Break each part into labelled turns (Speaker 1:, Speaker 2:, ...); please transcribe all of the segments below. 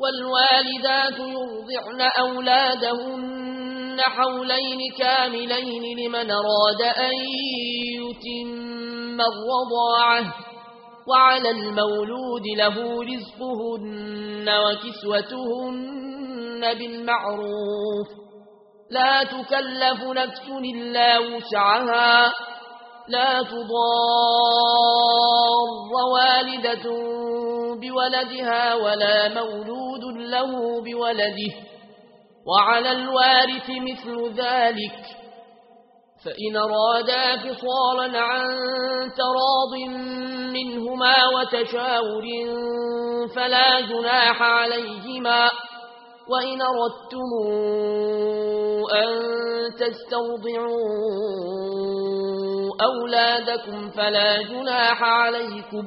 Speaker 1: والوالدات يرضعن أولادهن حولين كاملين لمن راد أن يتم الرضاعة. وعلى المولود له رزقهن وكسوتهن بالمعروف. لا تكلف نفس إلا وسعها. لا تضار والدة بولدها ولا مولود له بولده وعلى الوارث مثل ذلك فإن رادا فصالا عن تراض منهما وتشاور فلا جناح عليهما وإن ردتموا أن تستوضعوا أولادكم فلا جناح عليكم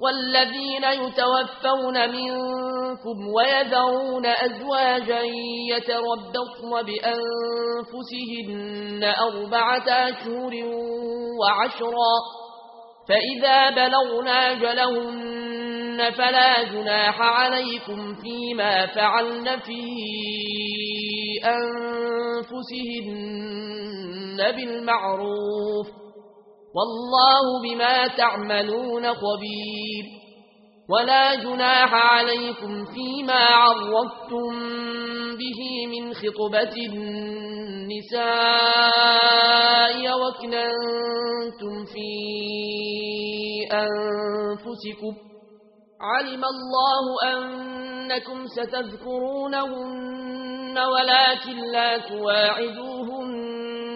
Speaker 1: والذين يتوفون منكم ويذرون أزواجا يتربطن بأنفسهن أربعة أشهر وعشرا فإذا بلغنا جلهن فلا جناح عليكم فيما فعلن في أنفسهن بالمعروف والله بما تعملون خبير ولا جناح عليكم فيما عرضتم به من خطبة النساء وكننتم في أنفسكم علم الله أنكم ستذكرونهن ولكن لا تواعدوهن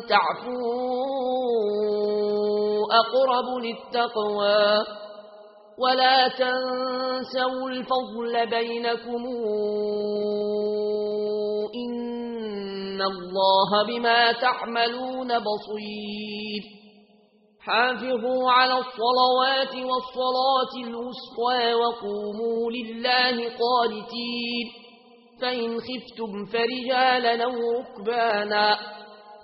Speaker 1: وأن تعفوا أقرب للتقوى ولا تنسوا الفضل بينكم إن الله بما تعملون بصير حافظوا على الصلوات والصلاة الوسطى وقوموا لله قادتين فإن خفتم فرجالا وركبانا